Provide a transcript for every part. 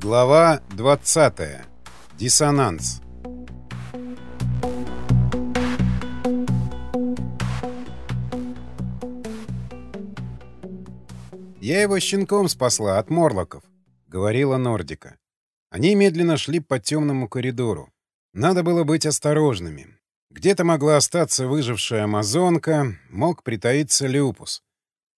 Глава 20. Диссонанс. «Я его щенком спасла от морлоков», — говорила Нордика. Они медленно шли по темному коридору. Надо было быть осторожными. Где-то могла остаться выжившая амазонка, мог притаиться люпус.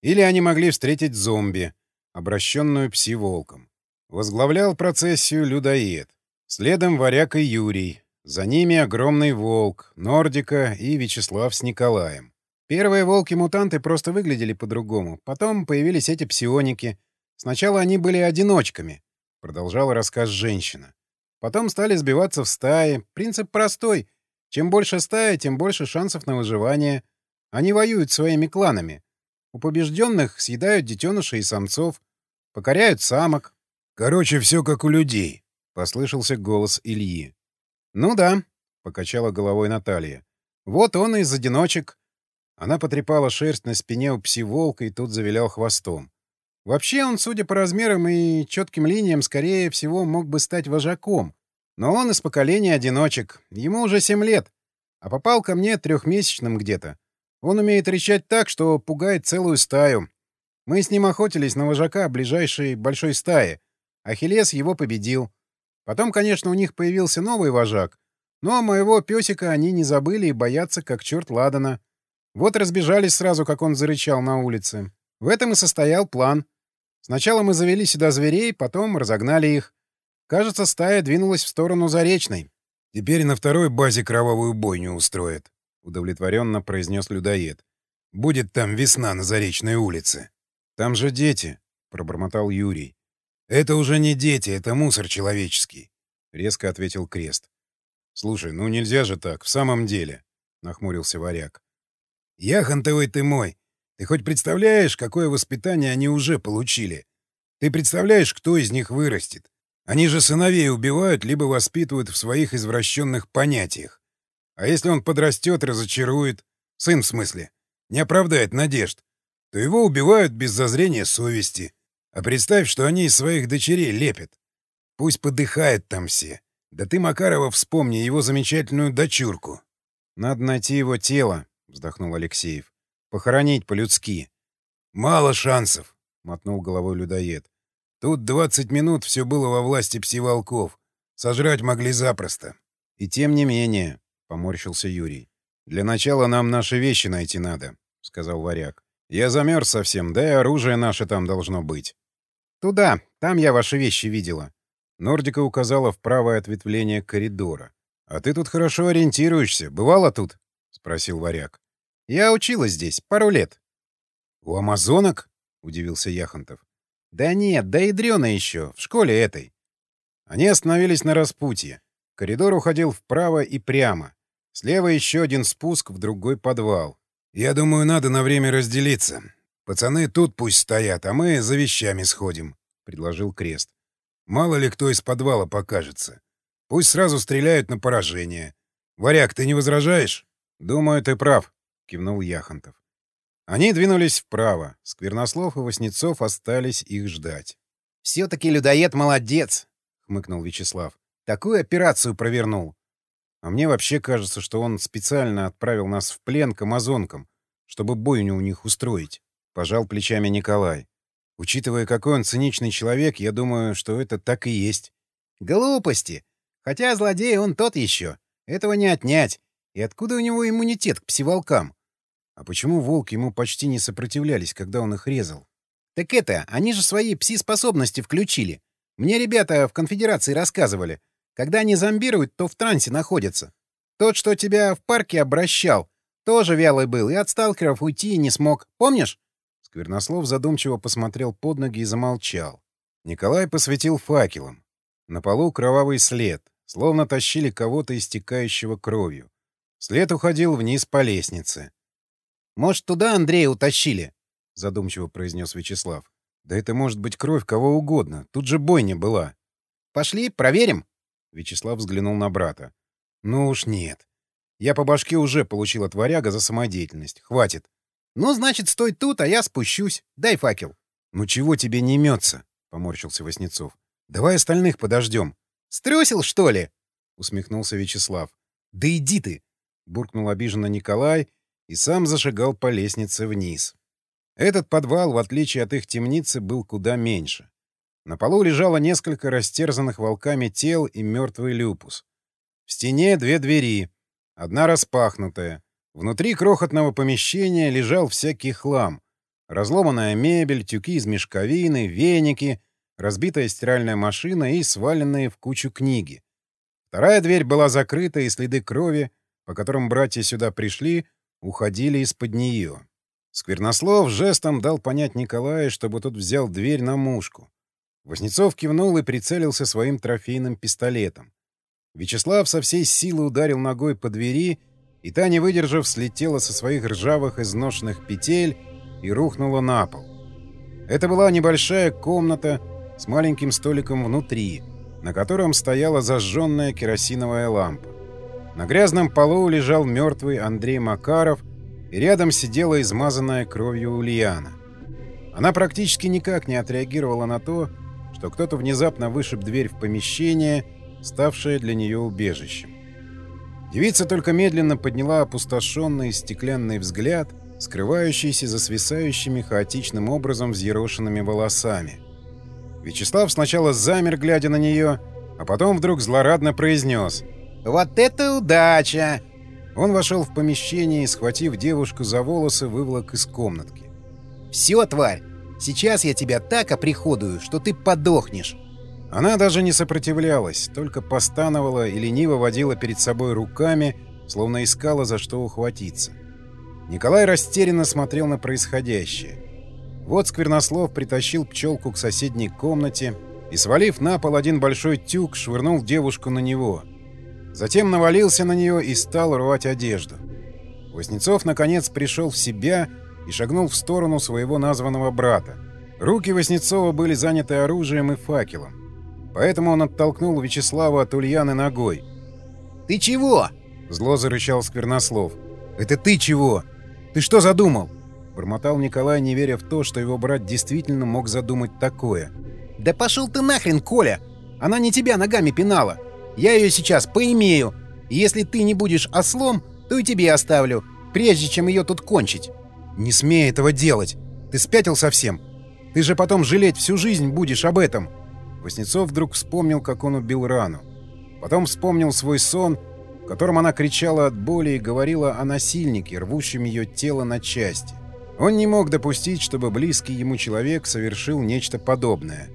Или они могли встретить зомби, обращенную пси-волком. Возглавлял процессию людоед. Следом варяг и Юрий. За ними огромный волк, Нордика и Вячеслав с Николаем. Первые волки-мутанты просто выглядели по-другому. Потом появились эти псионики. Сначала они были одиночками, — продолжала рассказ женщина. Потом стали сбиваться в стаи. Принцип простой. Чем больше стая, тем больше шансов на выживание. Они воюют своими кланами. У побежденных съедают детенышей и самцов, покоряют самок. Короче, все как у людей, — послышался голос Ильи. «Ну да», — покачала головой Наталья. «Вот он из одиночек». Она потрепала шерсть на спине у пси-волка, и тут завилял хвостом. Вообще он, судя по размерам и четким линиям, скорее всего, мог бы стать вожаком. Но он из поколения одиночек. Ему уже семь лет. А попал ко мне трехмесячным где-то. Он умеет рычать так, что пугает целую стаю. Мы с ним охотились на вожака ближайшей большой стаи. Ахиллес его победил. Потом, конечно, у них появился новый вожак. Но моего песика они не забыли и боятся, как черт ладана. Вот разбежались сразу, как он зарычал на улице. В этом и состоял план. Сначала мы завели сюда зверей, потом разогнали их. Кажется, стая двинулась в сторону Заречной. Теперь на второй базе кровавую бойню устроят. — удовлетворенно произнес людоед. «Будет там весна на Заречной улице». «Там же дети», — пробормотал Юрий. «Это уже не дети, это мусор человеческий», — резко ответил Крест. «Слушай, ну нельзя же так, в самом деле», — нахмурился варяг. «Яхонтовый ты мой! Ты хоть представляешь, какое воспитание они уже получили? Ты представляешь, кто из них вырастет? Они же сыновей убивают, либо воспитывают в своих извращенных понятиях. А если он подрастет, разочарует, сын в смысле, не оправдает надежд, то его убивают без зазрения совести. А представь, что они из своих дочерей лепят. Пусть подыхают там все. Да ты, Макарова, вспомни его замечательную дочурку. — Надо найти его тело, — вздохнул Алексеев. — Похоронить по-людски. — Мало шансов, — мотнул головой людоед. Тут двадцать минут все было во власти пси-волков. Сожрать могли запросто. — И тем не менее, поморщился Юрий. «Для начала нам наши вещи найти надо», — сказал варяг. «Я замерз совсем, да и оружие наше там должно быть». «Туда, там я ваши вещи видела». Нордика указала в правое ответвление коридора. «А ты тут хорошо ориентируешься. Бывала тут?» — спросил варяг. «Я училась здесь пару лет». «У амазонок?» — удивился Яхонтов. «Да нет, да и еще, в школе этой». Они остановились на распутье. Коридор уходил вправо и прямо. Слева еще один спуск в другой подвал. «Я думаю, надо на время разделиться. Пацаны тут пусть стоят, а мы за вещами сходим», — предложил Крест. «Мало ли кто из подвала покажется. Пусть сразу стреляют на поражение. Варяг, ты не возражаешь?» «Думаю, ты прав», — кивнул Яхонтов. Они двинулись вправо. Сквернослов и Васнецов остались их ждать. «Все-таки людоед молодец», — хмыкнул Вячеслав. «Такую операцию провернул. А мне вообще кажется, что он специально отправил нас в плен к амазонкам, чтобы бойню у них устроить. Пожал плечами Николай. Учитывая, какой он циничный человек, я думаю, что это так и есть. Глупости! Хотя злодей он тот еще. Этого не отнять. И откуда у него иммунитет к псиволкам? А почему волки ему почти не сопротивлялись, когда он их резал? Так это, они же свои пси-способности включили. Мне ребята в конфедерации рассказывали. Когда они зомбируют, то в трансе находятся. Тот, что тебя в парке обращал, тоже вялый был и от сталкеров уйти не смог. Помнишь?» Сквернослов задумчиво посмотрел под ноги и замолчал. Николай посветил факелом. На полу кровавый след, словно тащили кого-то истекающего кровью. След уходил вниз по лестнице. «Может, туда Андрея утащили?» — задумчиво произнес Вячеслав. «Да это может быть кровь кого угодно. Тут же бойня была». «Пошли, проверим?» Вячеслав взглянул на брата. «Ну уж нет. Я по башке уже получил от варяга за самодеятельность. Хватит». «Ну, значит, стой тут, а я спущусь. Дай факел». «Ну чего тебе не имется?» — поморщился Васнецов. Давай остальных подождем. Струсил, что ли? усмехнулся Вячеслав. Да иди ты! буркнул обиженно Николай и сам зашагал по лестнице вниз. Этот подвал, в отличие от их темницы, был куда меньше. На полу лежало несколько растерзанных волками тел и мертвый люпус. В стене две двери, одна распахнутая. Внутри крохотного помещения лежал всякий хлам. Разломанная мебель, тюки из мешковины, веники, разбитая стиральная машина и сваленные в кучу книги. Вторая дверь была закрыта, и следы крови, по которым братья сюда пришли, уходили из-под нее. Сквернослов жестом дал понять Николаю, чтобы тот взял дверь на мушку. Воснецов кивнул и прицелился своим трофейным пистолетом. Вячеслав со всей силы ударил ногой по двери, и та, не выдержав, слетела со своих ржавых изношенных петель и рухнула на пол. Это была небольшая комната с маленьким столиком внутри, на котором стояла зажженная керосиновая лампа. На грязном полу лежал мертвый Андрей Макаров, и рядом сидела измазанная кровью Ульяна. Она практически никак не отреагировала на то, что кто-то внезапно вышиб дверь в помещение, ставшее для нее убежищем. Девица только медленно подняла опустошенный стеклянный взгляд, скрывающийся за свисающими хаотичным образом взъерошенными волосами. Вячеслав сначала замер, глядя на нее, а потом вдруг злорадно произнес «Вот это удача!» Он вошел в помещение и, схватив девушку за волосы, выволок из комнатки. «Все, тварь! Сейчас я тебя так оприходую, что ты подохнешь!» Она даже не сопротивлялась, только постановала и лениво водила перед собой руками, словно искала за что ухватиться. Николай растерянно смотрел на происходящее. Вот Сквернослов притащил пчелку к соседней комнате и, свалив на пол один большой тюк, швырнул девушку на него. Затем навалился на нее и стал рвать одежду. Воснецов, наконец, пришел в себя и шагнул в сторону своего названного брата. Руки Воснецова были заняты оружием и факелом. Поэтому он оттолкнул Вячеслава от Ульяны ногой. «Ты чего?» — зло зарычал Сквернослов. «Это ты чего? Ты что задумал?» Бормотал Николай, не веря в то, что его брат действительно мог задумать такое. «Да пошел ты нахрен, Коля! Она не тебя ногами пинала! Я ее сейчас поимею! И если ты не будешь ослом, то и тебе оставлю, прежде чем ее тут кончить!» «Не смей этого делать! Ты спятил совсем? Ты же потом жалеть всю жизнь будешь об этом!» Воснецов вдруг вспомнил, как он убил рану. Потом вспомнил свой сон, в котором она кричала от боли и говорила о насильнике, рвущем ее тело на части. Он не мог допустить, чтобы близкий ему человек совершил нечто подобное.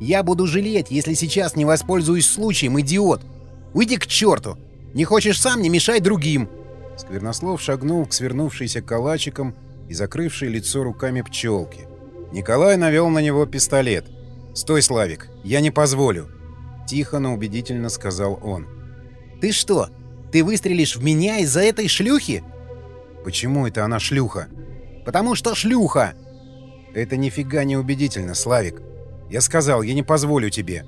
«Я буду жалеть, если сейчас не воспользуюсь случаем, идиот! Уйди к черту! Не хочешь сам, не мешай другим!» Сквернослов шагнул к свернувшейся калачиком и закрывшей лицо руками пчелки. Николай навел на него пистолет — «Стой, Славик, я не позволю!» Тихо, но убедительно сказал он. «Ты что, ты выстрелишь в меня из-за этой шлюхи?» «Почему это она шлюха?» «Потому что шлюха!» «Это нифига не убедительно, Славик. Я сказал, я не позволю тебе».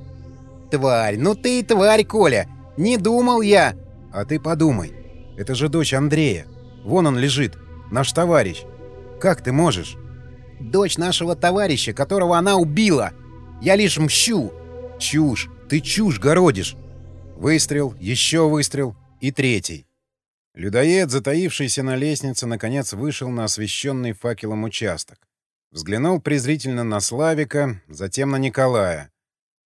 «Тварь, ну ты и тварь, Коля! Не думал я!» «А ты подумай. Это же дочь Андрея. Вон он лежит. Наш товарищ. Как ты можешь?» «Дочь нашего товарища, которого она убила!» Я лишь мщу!» «Чушь! Ты чушь городишь!» Выстрел, еще выстрел и третий. Людоед, затаившийся на лестнице, наконец вышел на освещенный факелом участок. Взглянул презрительно на Славика, затем на Николая.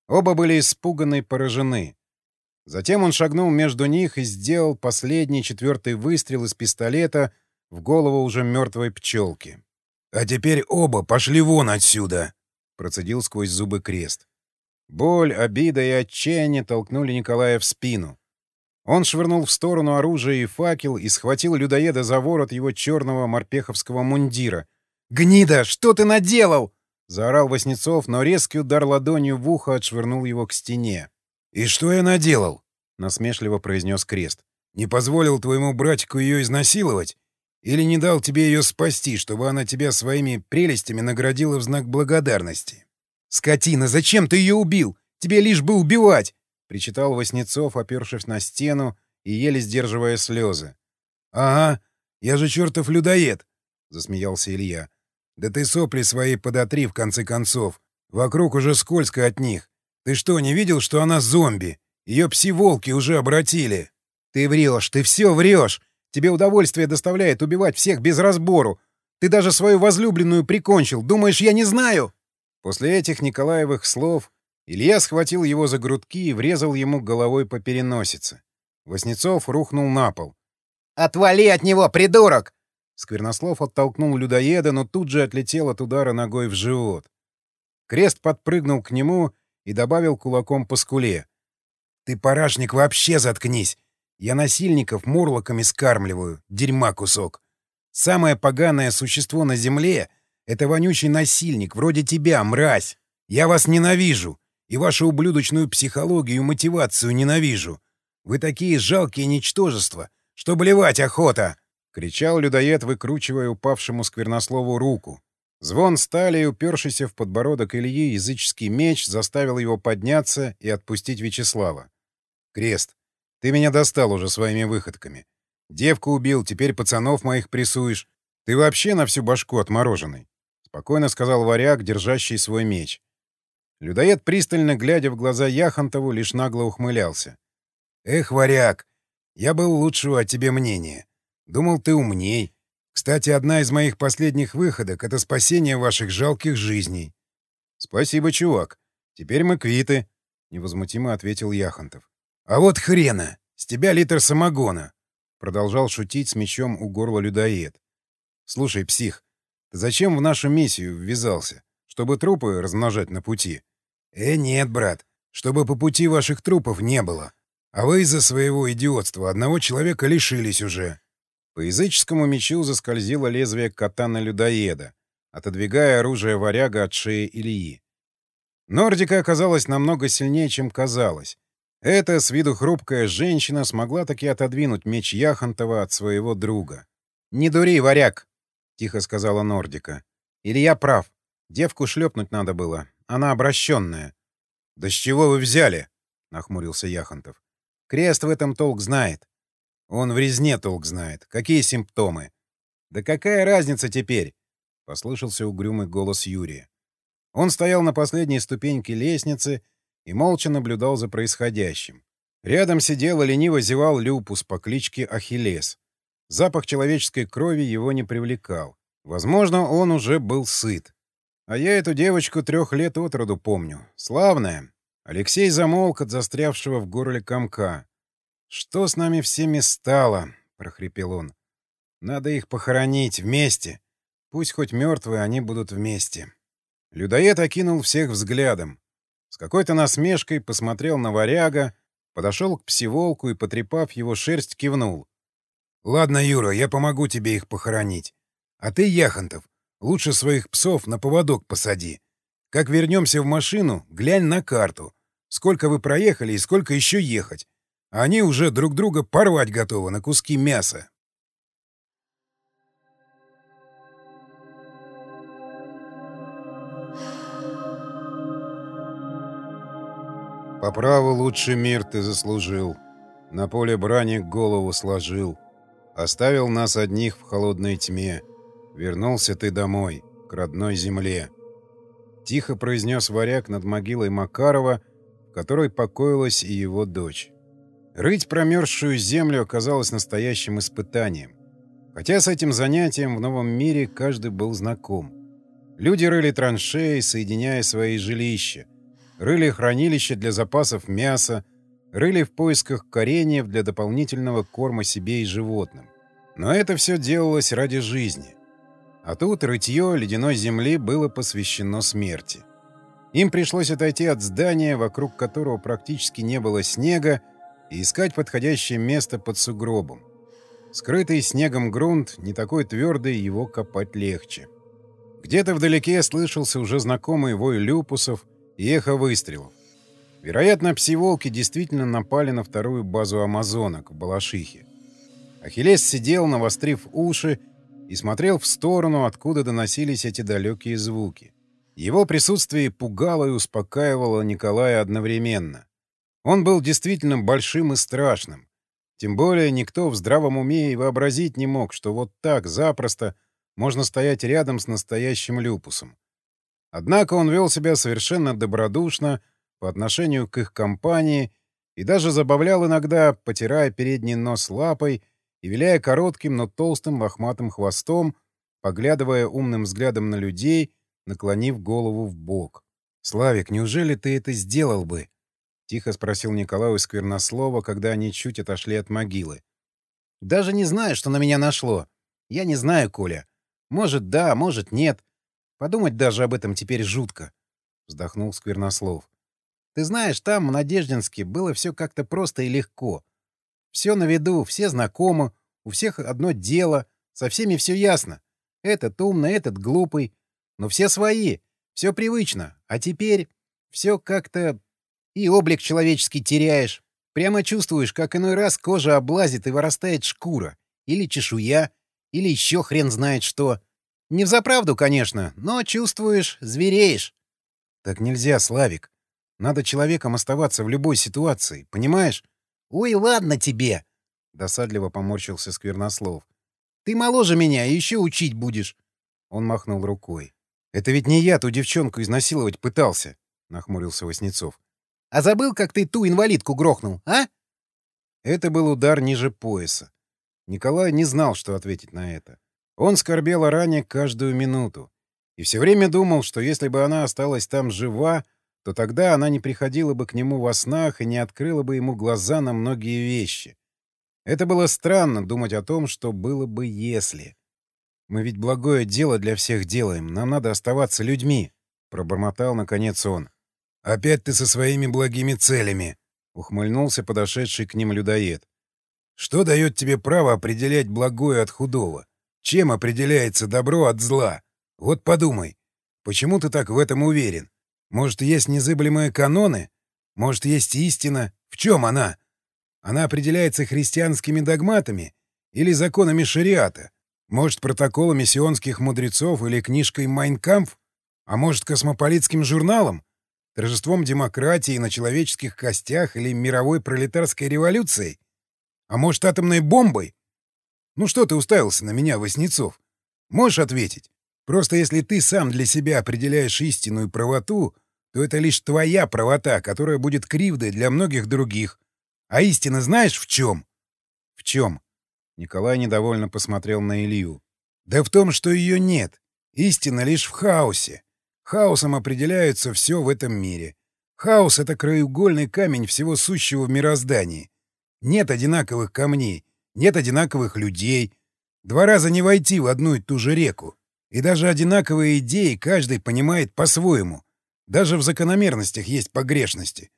Оба были испуганы и поражены. Затем он шагнул между них и сделал последний четвертый выстрел из пистолета в голову уже мертвой пчелки. «А теперь оба пошли вон отсюда!» Процедил сквозь зубы крест. Боль, обида и отчаяние толкнули Николая в спину. Он швырнул в сторону оружие и факел и схватил людоеда за ворот его черного морпеховского мундира. «Гнида, что ты наделал?» — заорал Васнецов, но резкий удар ладонью в ухо отшвырнул его к стене. «И что я наделал?» — насмешливо произнес Крест. «Не позволил твоему братику ее изнасиловать? Или не дал тебе ее спасти, чтобы она тебя своими прелестями наградила в знак благодарности? «Скотина, зачем ты ее убил? Тебе лишь бы убивать!» — причитал Васнецов, опершись на стену и еле сдерживая слезы. «Ага, я же чертов людоед!» — засмеялся Илья. «Да ты сопли свои подотри, в конце концов. Вокруг уже скользко от них. Ты что, не видел, что она зомби? Ее пси-волки уже обратили. Ты врешь, ты все врешь. Тебе удовольствие доставляет убивать всех без разбору. Ты даже свою возлюбленную прикончил. Думаешь, я не знаю? После этих Николаевых слов Илья схватил его за грудки и врезал ему головой по переносице. Воснецов рухнул на пол. «Отвали от него, придурок!» Сквернослов оттолкнул людоеда, но тут же отлетел от удара ногой в живот. Крест подпрыгнул к нему и добавил кулаком по скуле. «Ты, парашник, вообще заткнись! Я насильников мурлоками скармливаю, дерьма кусок. Самое поганое существо на земле — это вонючий насильник, вроде тебя, мразь. Я вас ненавижу, и вашу ублюдочную психологию и мотивацию ненавижу. Вы такие жалкие ничтожества, что блевать охота!» — кричал людоед, выкручивая упавшему сквернослову руку. Звон стали, упершийся в подбородок Ильи, языческий меч заставил его подняться и отпустить Вячеслава. «Крест, ты меня достал уже своими выходками. Девку убил, теперь пацанов моих прессуешь. Ты вообще на всю башку отмороженный», — спокойно сказал варяг, держащий свой меч. Людоед, пристально глядя в глаза Яхонтову, лишь нагло ухмылялся. «Эх, варяг, я был лучшего о тебе мнения. Думал, ты умней. Кстати, одна из моих последних выходок — это спасение ваших жалких жизней. — Спасибо, чувак. Теперь мы квиты, — невозмутимо ответил Яхонтов. — А вот хрена! С тебя литр самогона! — продолжал шутить с мечом у горла людоед. — Слушай, псих, ты зачем в нашу миссию ввязался? Чтобы трупы размножать на пути? — Э, нет, брат. Чтобы по пути ваших трупов не было. А вы из-за своего идиотства одного человека лишились уже. По языческому мечу заскользило лезвие катана-людоеда, отодвигая оружие варяга от шеи Ильи. Нордика оказалась намного сильнее, чем казалось. Эта с виду хрупкая женщина смогла таки отодвинуть меч Яхонтова от своего друга. «Не дури, варяг!» — тихо сказала Нордика. «Илья прав. Девку шлепнуть надо было. Она обращенная». «Да с чего вы взяли?» — нахмурился Яхонтов. «Крест в этом толк знает. Он в резне толк знает. Какие симптомы? Да какая разница теперь? Послышался угрюмый голос Юрия. Он стоял на последней ступеньке лестницы и молча наблюдал за происходящим. Рядом сидел и лениво зевал Люпус по кличке Ахиллес. Запах человеческой крови его не привлекал. Возможно, он уже был сыт. А я эту девочку трех лет от роду помню. Славная. Алексей замолк от застрявшего в горле комка. «Что с нами всеми стало?» — прохрипел он. «Надо их похоронить вместе. Пусть хоть мертвые, они будут вместе». Людоед окинул всех взглядом. С какой-то насмешкой посмотрел на варяга, подошел к псиволку и, потрепав его шерсть, кивнул. «Ладно, Юра, я помогу тебе их похоронить. А ты, Яхонтов, лучше своих псов на поводок посади. Как вернемся в машину, глянь на карту. Сколько вы проехали и сколько еще ехать. Они уже друг друга порвать готовы на куски мяса. По праву лучший мир ты заслужил. На поле брани голову сложил. Оставил нас одних в холодной тьме. Вернулся ты домой, к родной земле. Тихо произнес варяг над могилой Макарова, в которой покоилась и его дочь. Рыть промерзшую землю оказалось настоящим испытанием. Хотя с этим занятием в новом мире каждый был знаком. Люди рыли траншеи, соединяя свои жилища. Рыли хранилища для запасов мяса, рыли в поисках кореньев для дополнительного корма себе и животным. Но это все делалось ради жизни. А тут рытье ледяной земли было посвящено смерти. Им пришлось отойти от здания, вокруг которого практически не было снега, и искать подходящее место под сугробом. Скрытый снегом грунт не такой твердый, его копать легче. Где-то вдалеке слышался уже знакомый вой люпусов и эхо выстрелов. Вероятно, пси-волки действительно напали на вторую базу амазонок в Балашихе. Ахиллес сидел, навострив уши, и смотрел в сторону, откуда доносились эти далекие звуки. Его присутствие пугало и успокаивало Николая одновременно. Он был действительно большим и страшным. Тем более никто в здравом уме и вообразить не мог, что вот так запросто можно стоять рядом с настоящим люпусом. Однако он вел себя совершенно добродушно, по отношению к их компании и даже забавлял иногда, потирая передний нос лапой и виляя коротким, но толстым лохматым хвостом, поглядывая умным взглядом на людей, наклонив голову в бок. «Славик, неужели ты это сделал бы?» — тихо спросил Николай у Сквернослова, когда они чуть отошли от могилы. «Даже не знаю, что на меня нашло. Я не знаю, Коля. Может, да, может, нет. Подумать даже об этом теперь жутко», — вздохнул Сквернослов. «Ты знаешь, там, в Надеждинске, было все как-то просто и легко. Все на виду, все знакомы, у всех одно дело, со всеми все ясно. Этот умный, этот глупый. Но все свои, все привычно. А теперь все как-то... И облик человеческий теряешь. Прямо чувствуешь, как иной раз кожа облазит и вырастает шкура. Или чешуя. Или еще хрен знает что. Не взаправду, конечно, но чувствуешь, звереешь. Так нельзя, Славик. Надо человеком оставаться в любой ситуации, понимаешь? «Ой, ладно тебе!» — досадливо поморщился Сквернослов. «Ты моложе меня, и еще учить будешь!» Он махнул рукой. «Это ведь не я ту девчонку изнасиловать пытался!» — нахмурился Васнецов. «А забыл, как ты ту инвалидку грохнул, а?» Это был удар ниже пояса. Николай не знал, что ответить на это. Он скорбел о ране каждую минуту. И все время думал, что если бы она осталась там жива, то тогда она не приходила бы к нему во снах и не открыла бы ему глаза на многие вещи. Это было странно думать о том, что было бы если. «Мы ведь благое дело для всех делаем, нам надо оставаться людьми», — пробормотал наконец он. «Опять ты со своими благими целями», — ухмыльнулся подошедший к ним людоед. «Что дает тебе право определять благое от худого? Чем определяется добро от зла? Вот подумай, почему ты так в этом уверен? Может, есть незыблемые каноны? Может, есть истина? В чем она? Она определяется христианскими догматами или законами шариата? Может, протоколами сионских мудрецов или книжкой «Майнкампф»? А может, космополитским журналом? Торжеством демократии на человеческих костях или мировой пролетарской революцией? А может, атомной бомбой? Ну что ты уставился на меня, Васнецов? Можешь ответить? Просто если ты сам для себя определяешь истину и правоту, то это лишь твоя правота, которая будет кривдой для многих других. А истина знаешь в чем? — В чем? Николай недовольно посмотрел на Илью. — Да в том, что ее нет. Истина лишь в хаосе. Хаосом определяется все в этом мире. Хаос — это краеугольный камень всего сущего в мироздании. Нет одинаковых камней, нет одинаковых людей. Два раза не войти в одну и ту же реку. И даже одинаковые идеи каждый понимает по-своему. Даже в закономерностях есть погрешности.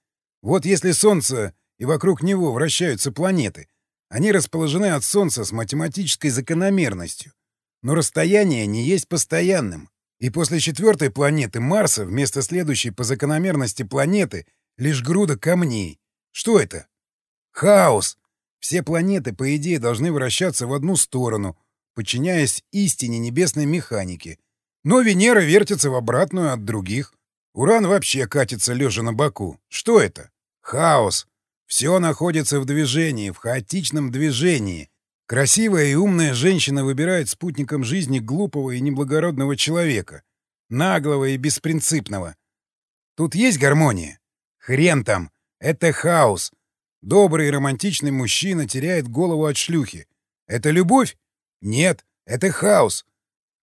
Вот если Солнце и вокруг него вращаются планеты, они расположены от Солнца с математической закономерностью. Но расстояние не есть постоянным. И после четвертой планеты Марса вместо следующей по закономерности планеты лишь груда камней. Что это? Хаос! Все планеты, по идее, должны вращаться в одну сторону, подчиняясь истине небесной механики. Но Венера вертится в обратную от других. Уран вообще катится лежа на боку. Что это? Хаос. Все находится в движении, в хаотичном движении. Красивая и умная женщина выбирает спутником жизни глупого и неблагородного человека. Наглого и беспринципного. Тут есть гармония? Хрен там. Это хаос. Добрый и романтичный мужчина теряет голову от шлюхи. Это любовь? Нет, это хаос.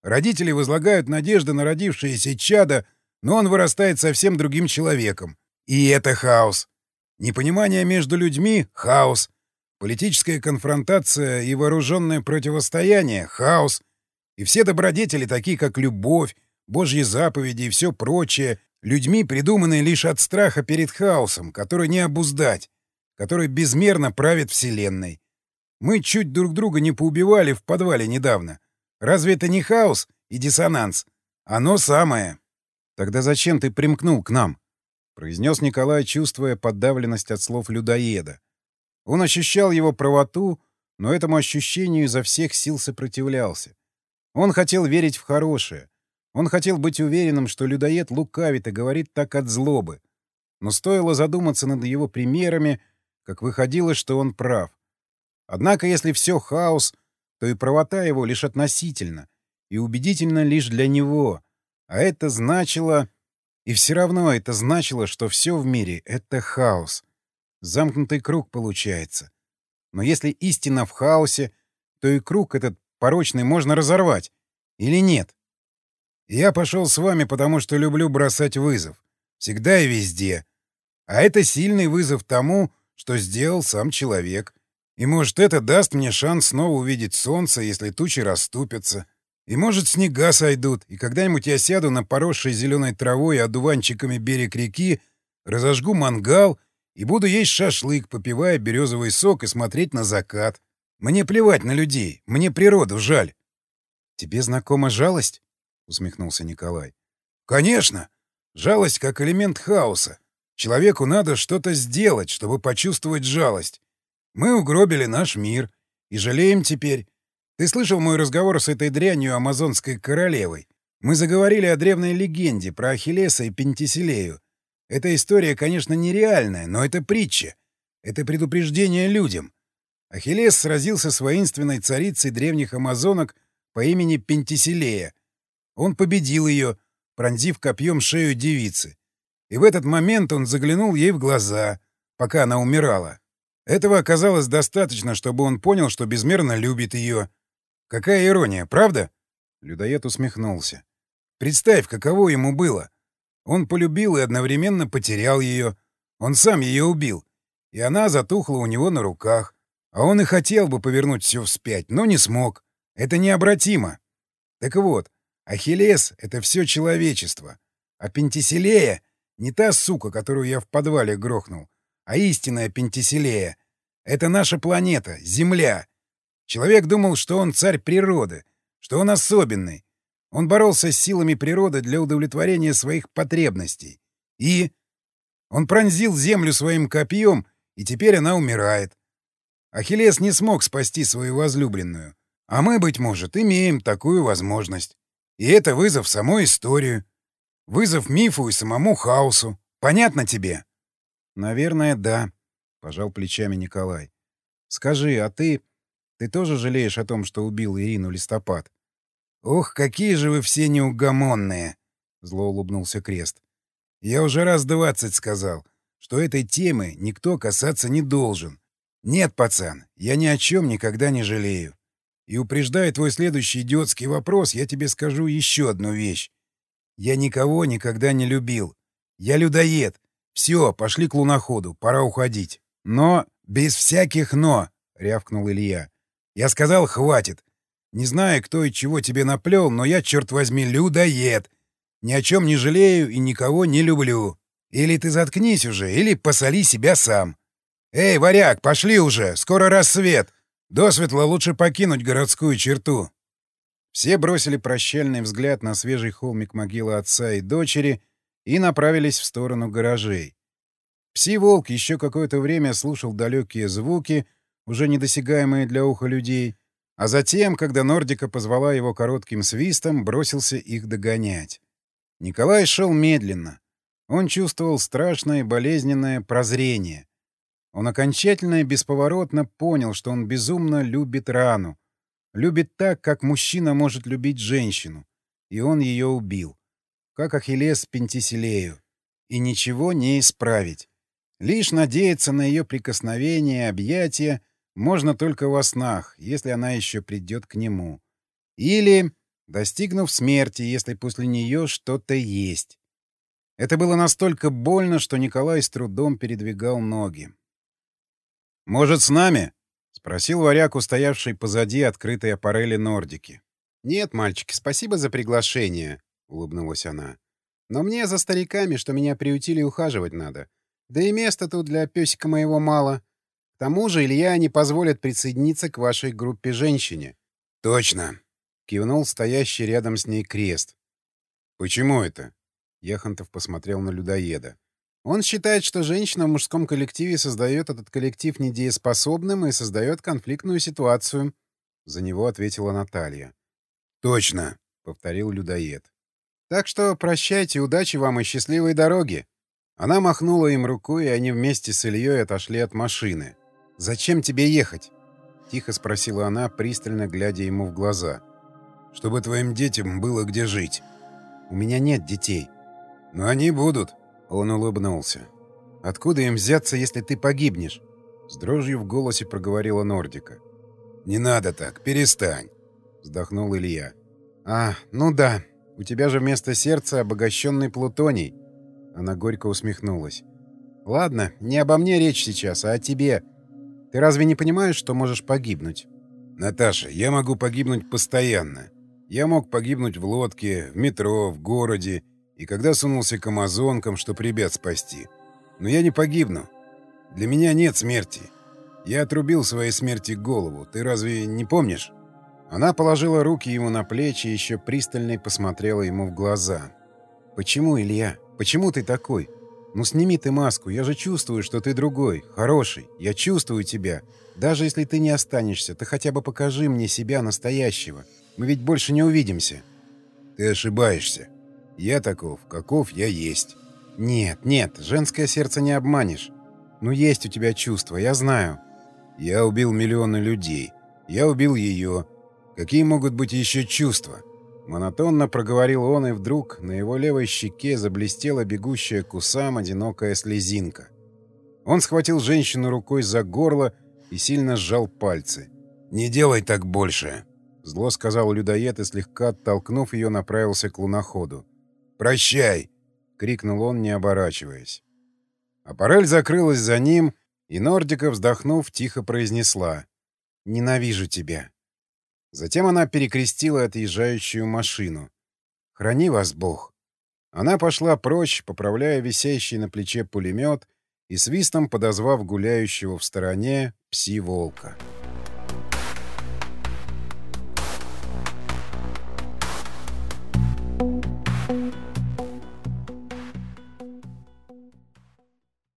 Родители возлагают надежды на родившееся чадо, но он вырастает совсем другим человеком. И это хаос. Непонимание между людьми — хаос. Политическая конфронтация и вооруженное противостояние — хаос. И все добродетели, такие как любовь, Божьи заповеди и все прочее, людьми придуманы лишь от страха перед хаосом, который не обуздать, который безмерно правит Вселенной. Мы чуть друг друга не поубивали в подвале недавно. Разве это не хаос и диссонанс? Оно самое. «Тогда зачем ты примкнул к нам?» — произнес Николай, чувствуя подавленность от слов людоеда. Он ощущал его правоту, но этому ощущению изо всех сил сопротивлялся. Он хотел верить в хорошее. Он хотел быть уверенным, что людоед лукавит и говорит так от злобы. Но стоило задуматься над его примерами, как выходило, что он прав. Однако, если все хаос, то и правота его лишь относительно, и убедительно лишь для него — а это значило... И все равно это значило, что все в мире — это хаос. Замкнутый круг получается. Но если истина в хаосе, то и круг этот порочный можно разорвать. Или нет? Я пошел с вами, потому что люблю бросать вызов. Всегда и везде. А это сильный вызов тому, что сделал сам человек. И, может, это даст мне шанс снова увидеть солнце, если тучи расступятся. И, может, снега сойдут, и когда-нибудь я сяду на поросший зеленой травой и одуванчиками берег реки, разожгу мангал и буду есть шашлык, попивая березовый сок и смотреть на закат. Мне плевать на людей, мне природу жаль. — Тебе знакома жалость? — усмехнулся Николай. — Конечно! Жалость как элемент хаоса. Человеку надо что-то сделать, чтобы почувствовать жалость. Мы угробили наш мир и жалеем теперь, ты слышал мой разговор с этой дрянью амазонской королевой? Мы заговорили о древней легенде про Ахиллеса и Пентиселею. Эта история, конечно, нереальная, но это притча. Это предупреждение людям. Ахиллес сразился с воинственной царицей древних амазонок по имени Пентиселея. Он победил ее, пронзив копьем шею девицы. И в этот момент он заглянул ей в глаза, пока она умирала. Этого оказалось достаточно, чтобы он понял, что безмерно любит ее, Какая ирония, правда? Людоед усмехнулся. Представь, каково ему было. Он полюбил и одновременно потерял ее. Он сам ее убил. И она затухла у него на руках. А он и хотел бы повернуть все вспять, но не смог. Это необратимо. Так вот, Ахиллес — это все человечество. А Пентиселея — не та сука, которую я в подвале грохнул, а истинная Пентиселея. Это наша планета, Земля. Человек думал, что он царь природы, что он особенный. Он боролся с силами природы для удовлетворения своих потребностей. И... Он пронзил землю своим копьем, и теперь она умирает. Ахиллес не смог спасти свою возлюбленную. А мы, быть может, имеем такую возможность. И это вызов самой истории. Вызов мифу и самому хаосу. Понятно тебе? — Наверное, да, — пожал плечами Николай. — Скажи, а ты... Ты тоже жалеешь о том, что убил Ирину Листопад? — Ох, какие же вы все неугомонные! — зло улыбнулся Крест. — Я уже раз двадцать сказал, что этой темы никто касаться не должен. Нет, пацан, я ни о чем никогда не жалею. И упреждая твой следующий идиотский вопрос, я тебе скажу еще одну вещь. Я никого никогда не любил. Я людоед. Все, пошли к луноходу, пора уходить. Но без всяких «но», — рявкнул Илья. Я сказал, хватит. Не знаю, кто и чего тебе наплел, но я, черт возьми, людоед. Ни о чем не жалею и никого не люблю. Или ты заткнись уже, или посоли себя сам. Эй, варяг, пошли уже, скоро рассвет. Досветло лучше покинуть городскую черту. Все бросили прощальный взгляд на свежий холмик могилы отца и дочери и направились в сторону гаражей. Пси-волк еще какое-то время слушал далекие звуки, уже недосягаемые для уха людей, а затем, когда Нордика позвала его коротким свистом, бросился их догонять. Николай шел медленно. Он чувствовал страшное болезненное прозрение. Он окончательно и бесповоротно понял, что он безумно любит рану. Любит так, как мужчина может любить женщину. И он ее убил. Как Ахиллес Пентиселею. И ничего не исправить. Лишь надеяться на ее прикосновение, объятия — можно только во снах, если она еще придет к нему. Или, достигнув смерти, если после нее что-то есть. Это было настолько больно, что Николай с трудом передвигал ноги. «Может, с нами?» — спросил варяг, устоявший позади открытой аппарели Нордики. «Нет, мальчики, спасибо за приглашение», — улыбнулась она. «Но мне за стариками, что меня приютили, ухаживать надо. Да и места тут для песика моего мало. К тому же Илья не позволит присоединиться к вашей группе женщине. — Точно, — кивнул стоящий рядом с ней крест. — Почему это? — Яхонтов посмотрел на людоеда. Он считает, что женщина в мужском коллективе создает этот коллектив недееспособным и создает конфликтную ситуацию. За него ответила Наталья. «Точно», — повторил людоед. «Так что прощайте, удачи вам и счастливой дороги». Она махнула им рукой, и они вместе с Ильей отошли от машины. «Зачем тебе ехать?» — тихо спросила она, пристально глядя ему в глаза. «Чтобы твоим детям было где жить». «У меня нет детей». «Но они будут», — он улыбнулся. «Откуда им взяться, если ты погибнешь?» С дрожью в голосе проговорила Нордика. «Не надо так, перестань», — вздохнул Илья. «А, ну да, у тебя же вместо сердца обогащенный плутоний». Она горько усмехнулась. «Ладно, не обо мне речь сейчас, а о тебе. Ты разве не понимаешь, что можешь погибнуть?» «Наташа, я могу погибнуть постоянно. Я мог погибнуть в лодке, в метро, в городе, и когда сунулся к амазонкам, чтоб ребят спасти. Но я не погибну. Для меня нет смерти. Я отрубил своей смерти голову. Ты разве не помнишь?» Она положила руки ему на плечи и еще пристально посмотрела ему в глаза. «Почему, Илья? Почему ты такой? Ну сними ты маску, я же чувствую, что ты другой, хороший. Я чувствую тебя. Даже если ты не останешься, ты хотя бы покажи мне себя настоящего. Мы ведь больше не увидимся». «Ты ошибаешься. Я таков, каков я есть». «Нет, нет, женское сердце не обманешь. Ну есть у тебя чувства, я знаю». «Я убил миллионы людей. Я убил ее. Какие могут быть еще чувства?» Монотонно проговорил он, и вдруг на его левой щеке заблестела бегущая к усам одинокая слезинка. Он схватил женщину рукой за горло и сильно сжал пальцы. «Не делай так больше!» Зло сказал людоед и, слегка оттолкнув ее, направился к луноходу. «Прощай!» — крикнул он, не оборачиваясь. Аппарель закрылась за ним, и Нордика, вздохнув, тихо произнесла «Ненавижу тебя». Затем она перекрестила отъезжающую машину. «Храни вас Бог». Она пошла прочь, поправляя висящий на плече пулемет и свистом подозвав гуляющего в стороне пси-волка.